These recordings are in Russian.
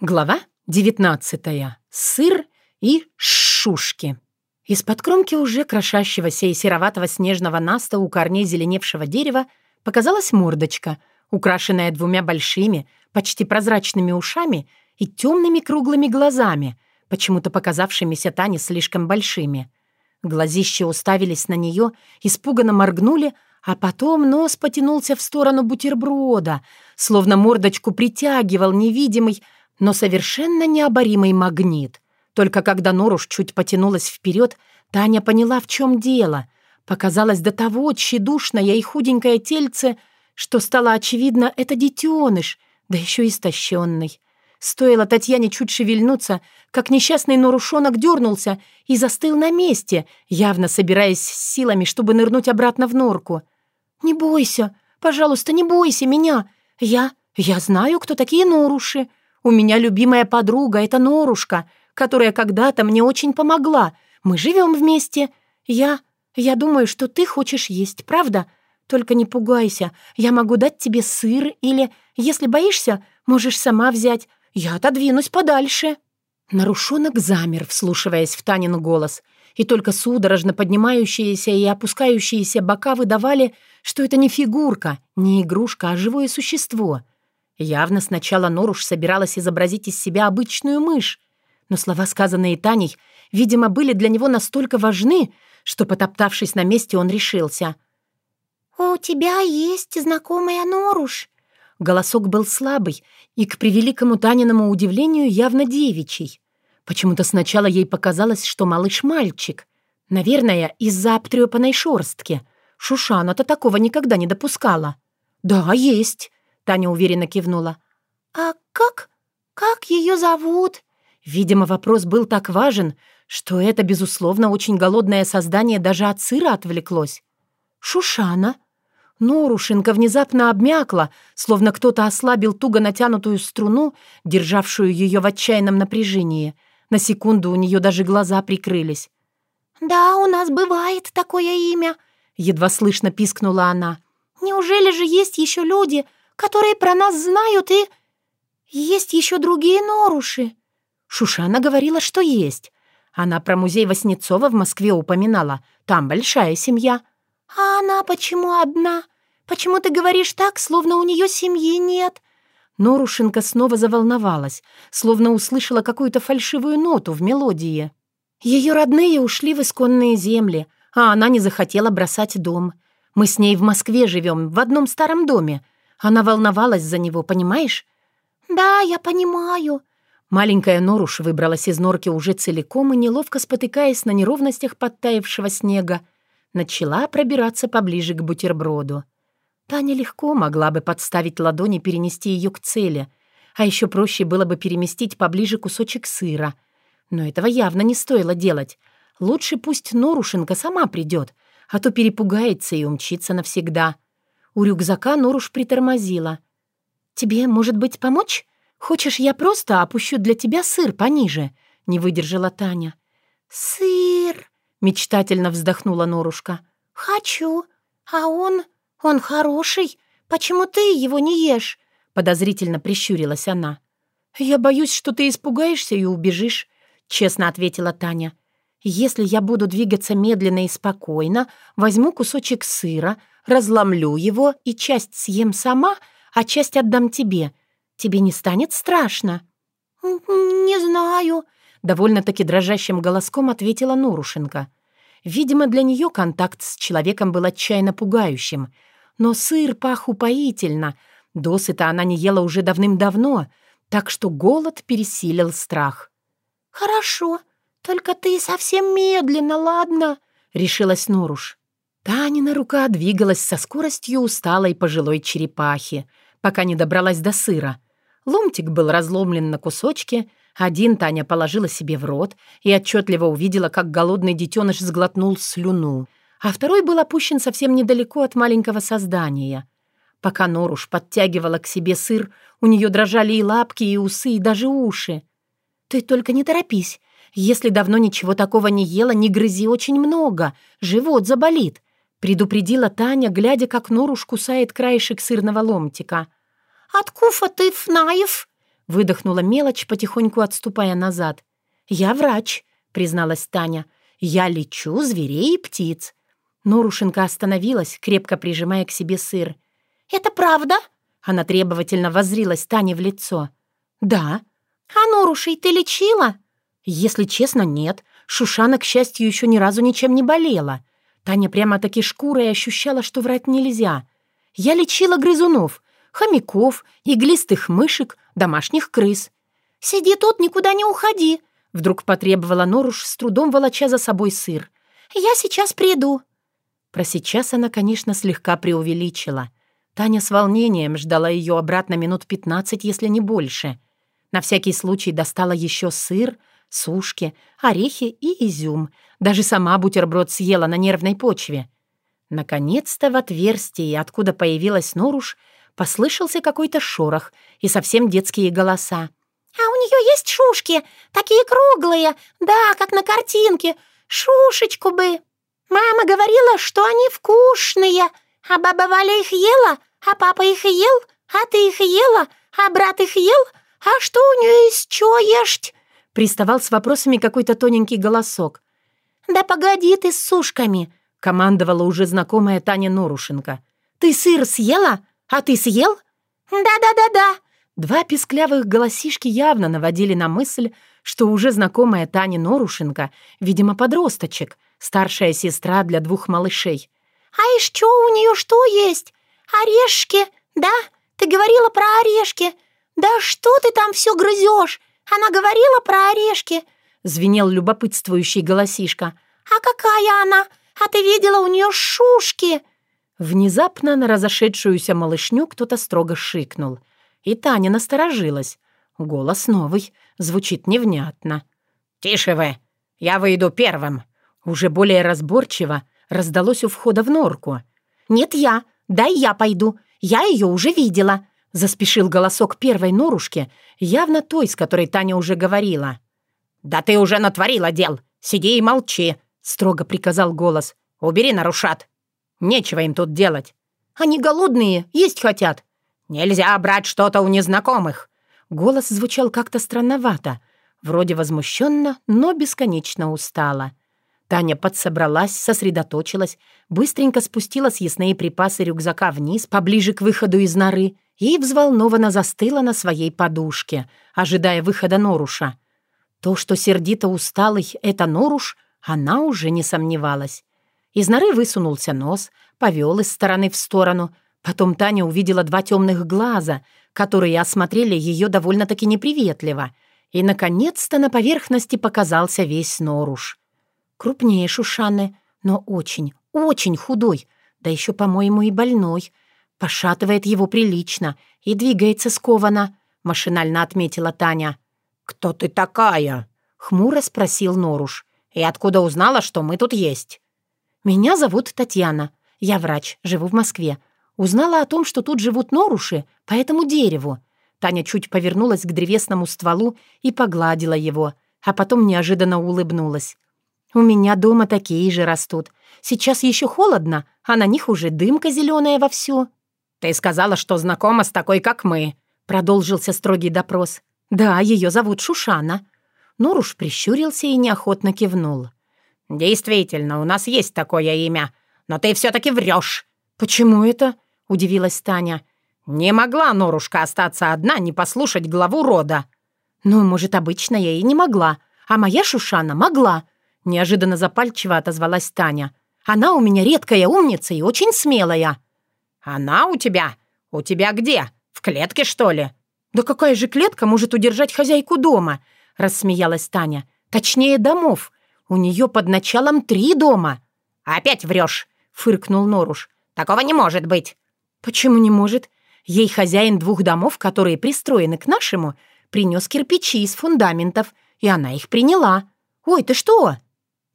Глава 19. Сыр и шушки. Из-под кромки уже крошащегося и сероватого снежного наста у корней зеленевшего дерева показалась мордочка, украшенная двумя большими, почти прозрачными ушами и темными круглыми глазами, почему-то показавшимися Тане слишком большими. Глазища уставились на нее, испуганно моргнули, а потом нос потянулся в сторону бутерброда, словно мордочку притягивал невидимый, но совершенно необоримый магнит. Только когда Норуш чуть потянулась вперед, Таня поняла, в чем дело. Показалось до того тщедушное и худенькое тельце, что стало очевидно, это детеныш, да еще истощенный. Стоило Татьяне чуть шевельнуться, как несчастный Норушонок дернулся и застыл на месте, явно собираясь с силами, чтобы нырнуть обратно в норку. «Не бойся, пожалуйста, не бойся меня. Я... я знаю, кто такие Норуши. У меня любимая подруга — это Норушка, которая когда-то мне очень помогла. Мы живем вместе. Я... я думаю, что ты хочешь есть, правда? Только не пугайся. Я могу дать тебе сыр или, если боишься, можешь сама взять. Я отодвинусь подальше». Нарушенок замер, вслушиваясь в Танин голос, и только судорожно поднимающиеся и опускающиеся бока выдавали, что это не фигурка, не игрушка, а живое существо — Явно сначала Норуш собиралась изобразить из себя обычную мышь, но слова, сказанные Таней, видимо, были для него настолько важны, что, потоптавшись на месте, он решился. «У тебя есть знакомая Норуш?» Голосок был слабый и, к превеликому Таниному удивлению, явно девичий. Почему-то сначала ей показалось, что малыш мальчик. Наверное, из-за обтрепанной шорстки. Шушана-то такого никогда не допускала. «Да, есть», Таня уверенно кивнула. «А как? Как ее зовут?» Видимо, вопрос был так важен, что это, безусловно, очень голодное создание даже от сыра отвлеклось. «Шушана?» Норушенко внезапно обмякла, словно кто-то ослабил туго натянутую струну, державшую ее в отчаянном напряжении. На секунду у нее даже глаза прикрылись. «Да, у нас бывает такое имя», — едва слышно пискнула она. «Неужели же есть еще люди, которые про нас знают, и... Есть еще другие норуши». Шушана говорила, что есть. Она про музей Васнецова в Москве упоминала. Там большая семья. «А она почему одна? Почему ты говоришь так, словно у нее семьи нет?» Норушенко снова заволновалась, словно услышала какую-то фальшивую ноту в мелодии. Ее родные ушли в исконные земли, а она не захотела бросать дом. Мы с ней в Москве живем, в одном старом доме. Она волновалась за него, понимаешь? «Да, я понимаю». Маленькая Норуш выбралась из норки уже целиком и, неловко спотыкаясь на неровностях подтаявшего снега, начала пробираться поближе к бутерброду. Таня легко могла бы подставить ладони и перенести ее к цели, а еще проще было бы переместить поближе кусочек сыра. Но этого явно не стоило делать. Лучше пусть Норушенко сама придет, а то перепугается и умчится навсегда. — у рюкзака Норуш притормозила. «Тебе, может быть, помочь? Хочешь, я просто опущу для тебя сыр пониже?» — не выдержала Таня. «Сыр!» — мечтательно вздохнула Норушка. «Хочу. А он... он хороший. Почему ты его не ешь?» — подозрительно прищурилась она. «Я боюсь, что ты испугаешься и убежишь», — честно ответила Таня. «Если я буду двигаться медленно и спокойно, возьму кусочек сыра, разломлю его и часть съем сама, а часть отдам тебе. Тебе не станет страшно?» «Не знаю», — довольно-таки дрожащим голоском ответила Нурушенко. Видимо, для нее контакт с человеком был отчаянно пугающим. Но сыр пах упоительно. Досыта она не ела уже давным-давно, так что голод пересилил страх. «Хорошо, только ты совсем медленно, ладно?» — решилась Норуш. Танина рука двигалась со скоростью усталой пожилой черепахи, пока не добралась до сыра. Ломтик был разломлен на кусочки, один Таня положила себе в рот и отчетливо увидела, как голодный детеныш сглотнул слюну, а второй был опущен совсем недалеко от маленького создания. Пока Норуш подтягивала к себе сыр, у нее дрожали и лапки, и усы, и даже уши. «Ты только не торопись. Если давно ничего такого не ела, не грызи очень много. Живот заболит. Предупредила Таня, глядя, как Норуш кусает краешек сырного ломтика. «Откуфа ты, Фнаев?» выдохнула мелочь, потихоньку отступая назад. «Я врач», — призналась Таня. «Я лечу зверей и птиц». Норушенко остановилась, крепко прижимая к себе сыр. «Это правда?» Она требовательно воззрилась Тане в лицо. «Да». «А Норушей ты лечила?» «Если честно, нет. Шушана, к счастью, еще ни разу ничем не болела. Таня прямо-таки шкурой ощущала, что врать нельзя. Я лечила грызунов, хомяков, иглистых мышек, домашних крыс. «Сиди тут, никуда не уходи», — вдруг потребовала Норуш, с трудом волоча за собой сыр. «Я сейчас приду». Про сейчас она, конечно, слегка преувеличила. Таня с волнением ждала ее обратно минут пятнадцать, если не больше. На всякий случай достала еще сыр, сушки, орехи и изюм. Даже сама бутерброд съела на нервной почве. Наконец-то в отверстии, откуда появилась Норуш, послышался какой-то шорох и совсем детские голоса. «А у нее есть шушки, такие круглые, да, как на картинке. Шушечку бы. Мама говорила, что они вкусные, а баба Валя их ела, а папа их ел, а ты их ела, а брат их ел, а что у нее есть, что есть?» Приставал с вопросами какой-то тоненький голосок. «Да погоди ты с сушками!» — командовала уже знакомая Таня Норушенко. «Ты сыр съела? А ты съел?» «Да-да-да-да!» Два писклявых голосишки явно наводили на мысль, что уже знакомая Таня Норушенко, видимо, подросточек, старшая сестра для двух малышей. «А еще у нее что есть? Орешки, да? Ты говорила про орешки. Да что ты там все грызешь? Она говорила про орешки!» — звенел любопытствующий голосишка. «А какая она? А ты видела у нее шушки?» Внезапно на разошедшуюся малышню кто-то строго шикнул. И Таня насторожилась. Голос новый, звучит невнятно. «Тише вы! Я выйду первым!» Уже более разборчиво раздалось у входа в норку. «Нет, я! Дай я пойду! Я ее уже видела!» Заспешил голосок первой норушки, явно той, с которой Таня уже говорила. «Да ты уже натворила дел! Сиди и молчи!» — строго приказал голос. «Убери нарушат! Нечего им тут делать!» «Они голодные, есть хотят!» «Нельзя брать что-то у незнакомых!» Голос звучал как-то странновато, вроде возмущенно, но бесконечно устало. Таня подсобралась, сосредоточилась, быстренько спустила съестные припасы рюкзака вниз, поближе к выходу из норы, и взволнованно застыла на своей подушке, ожидая выхода Норуша. То, что сердито усталый — это Норуш, она уже не сомневалась. Из норы высунулся нос, повел из стороны в сторону. Потом Таня увидела два темных глаза, которые осмотрели ее довольно-таки неприветливо. И, наконец-то, на поверхности показался весь Норуш. Крупнее Шушаны, но очень, очень худой, да еще, по-моему, и больной — «Пошатывает его прилично и двигается скованно», — машинально отметила Таня. «Кто ты такая?» — хмуро спросил Норуш. «И откуда узнала, что мы тут есть?» «Меня зовут Татьяна. Я врач, живу в Москве. Узнала о том, что тут живут норуши, по этому дереву». Таня чуть повернулась к древесному стволу и погладила его, а потом неожиданно улыбнулась. «У меня дома такие же растут. Сейчас еще холодно, а на них уже дымка зеленая вовсю». «Ты сказала, что знакома с такой, как мы», — продолжился строгий допрос. «Да, ее зовут Шушана». Норуш прищурился и неохотно кивнул. «Действительно, у нас есть такое имя, но ты все-таки врешь». «Почему это?» — удивилась Таня. «Не могла Норушка остаться одна, не послушать главу рода». «Ну, может, обычно я и не могла, а моя Шушана могла», — неожиданно запальчиво отозвалась Таня. «Она у меня редкая умница и очень смелая». «Она у тебя? У тебя где? В клетке, что ли?» «Да какая же клетка может удержать хозяйку дома?» — рассмеялась Таня. «Точнее, домов. У нее под началом три дома». «Опять врешь!» — фыркнул Норуш. «Такого не может быть!» «Почему не может? Ей хозяин двух домов, которые пристроены к нашему, принес кирпичи из фундаментов, и она их приняла. Ой, ты что?»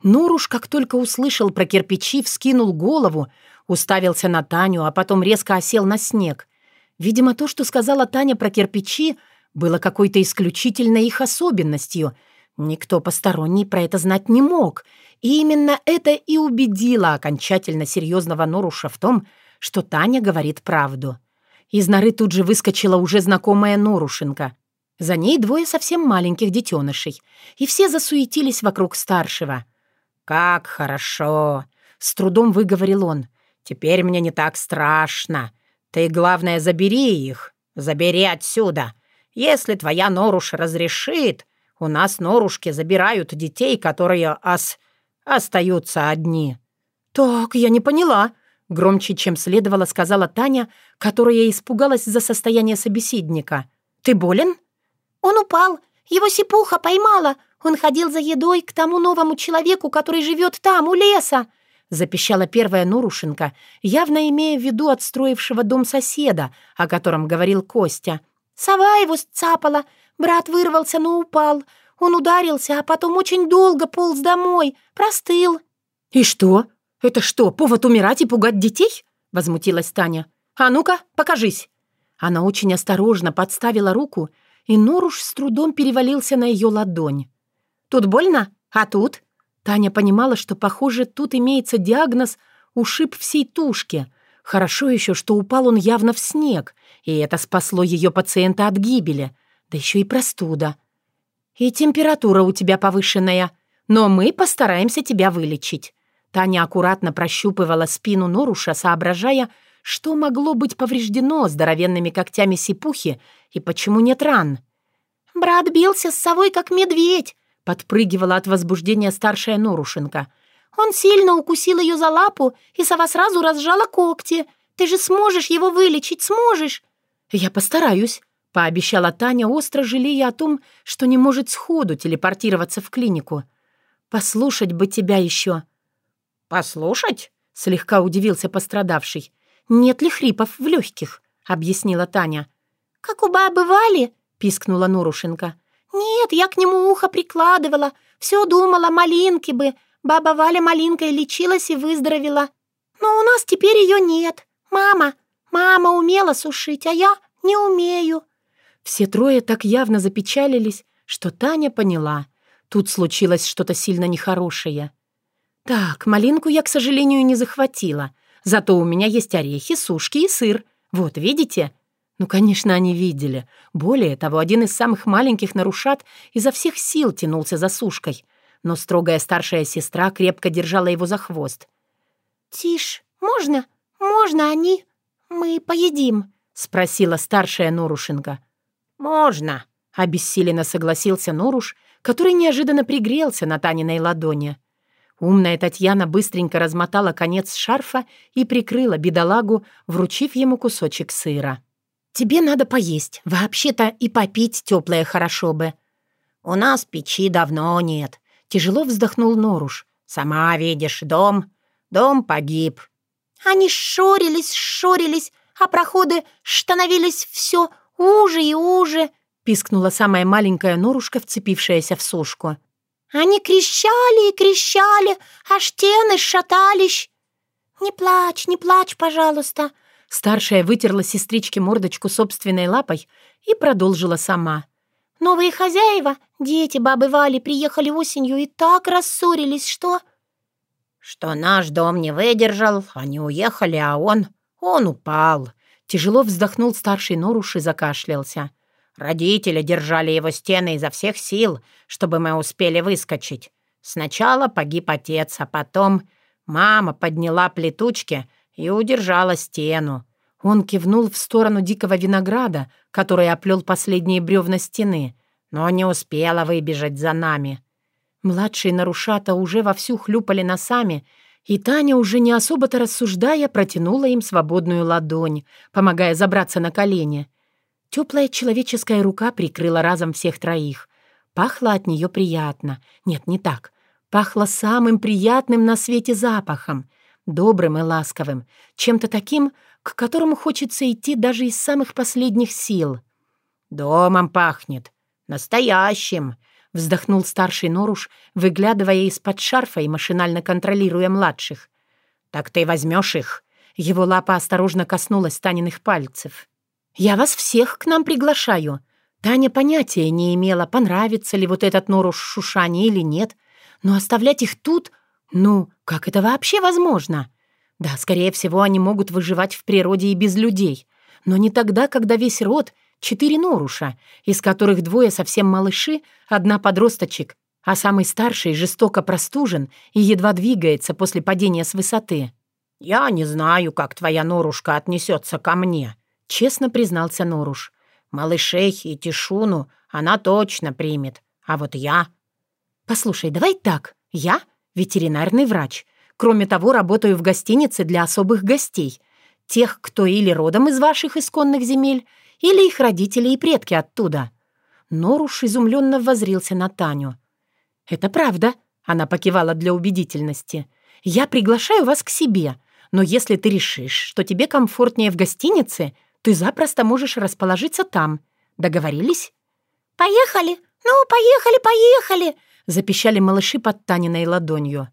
Норуш, как только услышал про кирпичи, вскинул голову, Уставился на Таню, а потом резко осел на снег. Видимо, то, что сказала Таня про кирпичи, было какой-то исключительной их особенностью. Никто посторонний про это знать не мог. И именно это и убедило окончательно серьезного Норуша в том, что Таня говорит правду. Из норы тут же выскочила уже знакомая Норушенко. За ней двое совсем маленьких детенышей, и все засуетились вокруг старшего. «Как хорошо!» — с трудом выговорил он. «Теперь мне не так страшно. Ты, главное, забери их. Забери отсюда. Если твоя Норуш разрешит, у нас Норушки забирают детей, которые ос... остаются одни». «Так, я не поняла», — громче, чем следовало, сказала Таня, которая испугалась за состояние собеседника. «Ты болен?» «Он упал. Его сипуха поймала. Он ходил за едой к тому новому человеку, который живет там, у леса», — запищала первая Нурушенко, явно имея в виду отстроившего дом соседа, о котором говорил Костя. «Сова его сцапала. Брат вырвался, но упал. Он ударился, а потом очень долго полз домой. Простыл». «И что? Это что, повод умирать и пугать детей?» — возмутилась Таня. «А ну-ка, покажись». Она очень осторожно подставила руку, и Норуш с трудом перевалился на ее ладонь. «Тут больно? А тут?» Таня понимала, что, похоже, тут имеется диагноз «ушиб всей тушки». Хорошо еще, что упал он явно в снег, и это спасло ее пациента от гибели, да еще и простуда. «И температура у тебя повышенная, но мы постараемся тебя вылечить». Таня аккуратно прощупывала спину Норуша, соображая, что могло быть повреждено здоровенными когтями сипухи и почему нет ран. «Брат бился с совой, как медведь», Подпрыгивала от возбуждения старшая Норушенко. «Он сильно укусил ее за лапу, и сова сразу разжала когти. Ты же сможешь его вылечить, сможешь!» «Я постараюсь», — пообещала Таня, остро жалея о том, что не может сходу телепортироваться в клинику. «Послушать бы тебя еще». «Послушать?» — слегка удивился пострадавший. «Нет ли хрипов в легких?» — объяснила Таня. «Как у бабы Вали?» — пискнула Норушенко. «Нет, я к нему ухо прикладывала. Все думала, малинки бы. Баба Валя малинкой лечилась и выздоровела. Но у нас теперь ее нет. Мама, мама умела сушить, а я не умею». Все трое так явно запечалились, что Таня поняла. Тут случилось что-то сильно нехорошее. «Так, малинку я, к сожалению, не захватила. Зато у меня есть орехи, сушки и сыр. Вот, видите?» Ну, конечно, они видели. Более того, один из самых маленьких нарушат изо всех сил тянулся за сушкой, но строгая старшая сестра крепко держала его за хвост. «Тише, можно? Можно они? Мы поедим?» — спросила старшая Норушенко. «Можно», — обессиленно согласился Норуш, который неожиданно пригрелся на Таниной ладони. Умная Татьяна быстренько размотала конец шарфа и прикрыла бедолагу, вручив ему кусочек сыра. «Тебе надо поесть. Вообще-то и попить теплое хорошо бы». «У нас печи давно нет», — тяжело вздохнул Норуш. «Сама видишь, дом. Дом погиб». «Они шорились, шорились, а проходы становились все уже и уже», — пискнула самая маленькая Норушка, вцепившаяся в сушку. «Они кричали и кричали, а стены шатались». «Не плачь, не плачь, пожалуйста», Старшая вытерла сестричке мордочку собственной лапой и продолжила сама. «Новые хозяева, дети бабы Вали, приехали осенью и так рассорились, что...» «Что наш дом не выдержал, они уехали, а он... он упал». Тяжело вздохнул старший Норуш и закашлялся. «Родители держали его стены изо всех сил, чтобы мы успели выскочить. Сначала погиб отец, а потом мама подняла плетучки и удержала стену. Он кивнул в сторону дикого винограда, который оплел последние бревна стены, но не успела выбежать за нами. Младшие нарушата уже вовсю хлюпали носами, и Таня, уже не особо-то рассуждая, протянула им свободную ладонь, помогая забраться на колени. Теплая человеческая рука прикрыла разом всех троих. Пахло от нее приятно. Нет, не так. Пахло самым приятным на свете запахом — добрым и ласковым, чем-то таким, к которому хочется идти даже из самых последних сил. «Домом пахнет. Настоящим!» — вздохнул старший Норуш, выглядывая из-под шарфа и машинально контролируя младших. «Так ты возьмешь их?» Его лапа осторожно коснулась Таниных пальцев. «Я вас всех к нам приглашаю». Таня понятия не имела, понравится ли вот этот Норуш Шушане или нет, но оставлять их тут — ну, как это вообще возможно? Да, скорее всего, они могут выживать в природе и без людей, но не тогда, когда весь род четыре Норуша, из которых двое совсем малыши, одна подросточек, а самый старший жестоко простужен и едва двигается после падения с высоты. «Я не знаю, как твоя Норушка отнесется ко мне», — честно признался Норуш. «Малышей и Тишуну она точно примет, а вот я...» «Послушай, давай так. Я ветеринарный врач. Кроме того, работаю в гостинице для особых гостей. Тех, кто или родом из ваших исконных земель, или их родители и предки оттуда». Норуш изумленно возрился на Таню. «Это правда», — она покивала для убедительности. «Я приглашаю вас к себе, но если ты решишь, что тебе комфортнее в гостинице, ты запросто можешь расположиться там. Договорились?» «Поехали! Ну, поехали, поехали!» — запищали малыши под Таниной ладонью.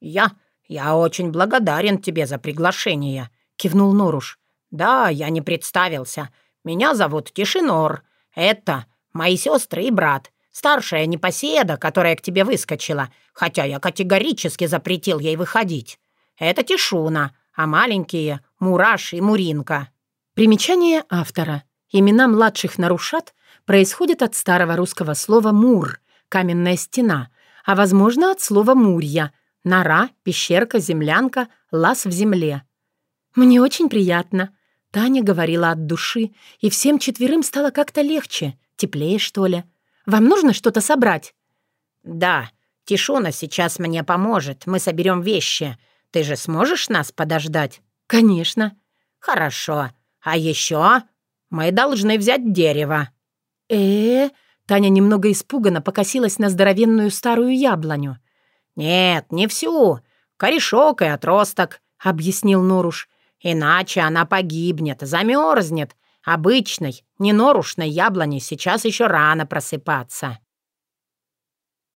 «Я... я очень благодарен тебе за приглашение», — кивнул Норуш. «Да, я не представился. Меня зовут Тишинор. Это мои сестры и брат. Старшая непоседа, которая к тебе выскочила, хотя я категорически запретил ей выходить. Это Тишуна, а маленькие — Мураш и Муринка». Примечание автора. Имена младших нарушат происходят от старого русского слова «мур» — каменная стена, а, возможно, от слова «мурья» — нора, пещерка, землянка, лаз в земле. «Мне очень приятно», — Таня говорила от души, и всем четверым стало как-то легче, теплее, что ли. Вам нужно что-то собрать?» «Да, Тишуна сейчас мне поможет. Мы соберем вещи. Ты же сможешь нас подождать?» «Конечно». «Хорошо. А еще мы должны взять дерево». э, -э Таня немного испуганно покосилась на здоровенную старую яблоню. «Нет, не всю. Корешок и отросток», — объяснил Норуш. «Иначе она погибнет, замерзнет, Обычной, ненорушной яблоне сейчас еще рано просыпаться.